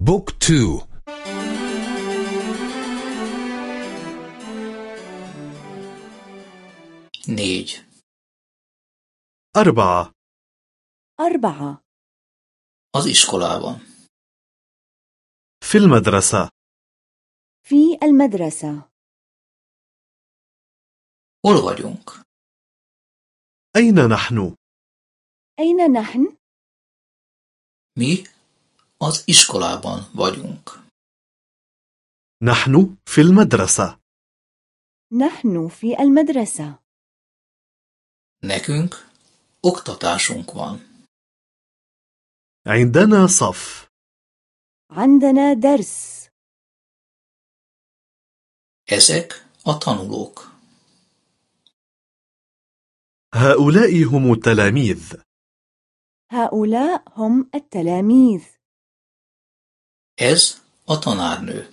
بوك تو نيج أربعة أربعة az iskolában. في المدرسة في المدرسة Hol vagyunk? أين نحن؟ أين نحن؟ Mi az iskolában vagyunk. نحن في المدرسة نحن في المدرسة Nekünk oktatásunk van. عندنا صف عندنا درس Ezek a tanulók. هؤلاء هم التلاميذ هؤلاء هم التلاميذ Ez a tanárnő.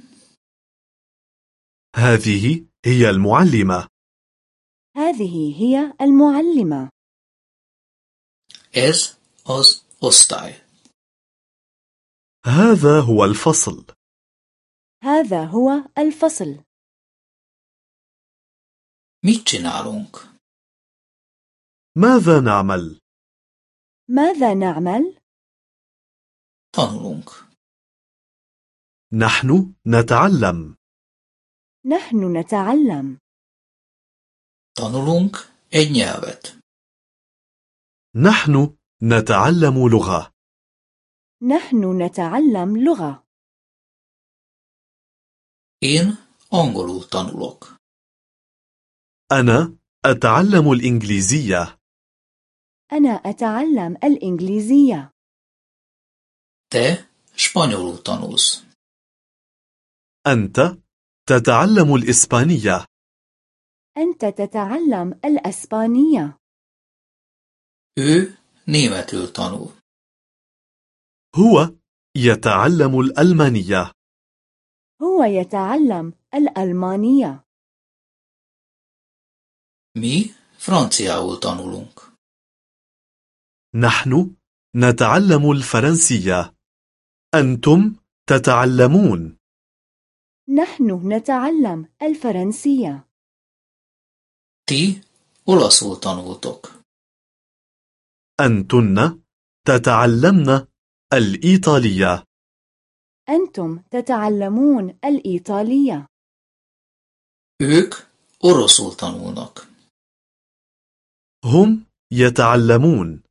هذه هي المعلمة هذه هي المعلمة Ez az osztály. هذا هو الفصل هذا هو الفصل Mit csinálunk? ماذا نعمل؟ ماذا نعمل؟ Tanulunk. نحن نتعلم نحن نتعلم Tanulunk egy nyelvet. نحن نتعلم لغة نحن نتعلم لغة Én angolul tanulok. أنا أتعلم الإنجليزية أنا أتعلم الإنجليزية Te spanyolul tanulsz. أنت تتعلم الإسبانية. أنت تتعلم الأسبانية. Ő németül tanul. هو يتعلم الألمانية. هو يتعلم الألمانية. Mi franciául tanulunk. نحن نتعلم الفرنسية. أنتم تتعلمون. نحن نتعلم الفرنسية. Ti olaszul tanultok. أنتن تتعلمن الإيطالية. أنتم تتعلمون الإيطالية. Ők oroszul tanulnak. هم يتعلمون.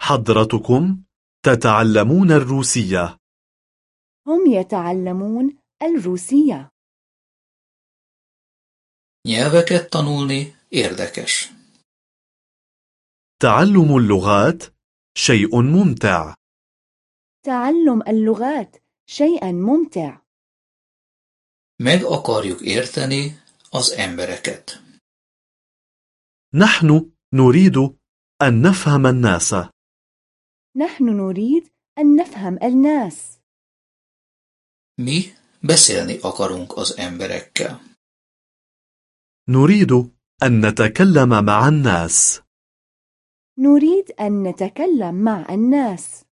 حضرتكم تتعلمون الروسية. هم يتعلمون الروسية. Nyelveket tanulni érdekes. تعلم اللغات شيء ممتع. تعلم اللغات شيئا ممتع. Meg akarjuk érteni az embereket. نحن نريد أن نفهم الناس. نحن نريد أن نفهم الناس. Mi beszélni akarunk az emberekkel. نريد أن نتكلم مع الناس نريد أن نتكلم مع الناس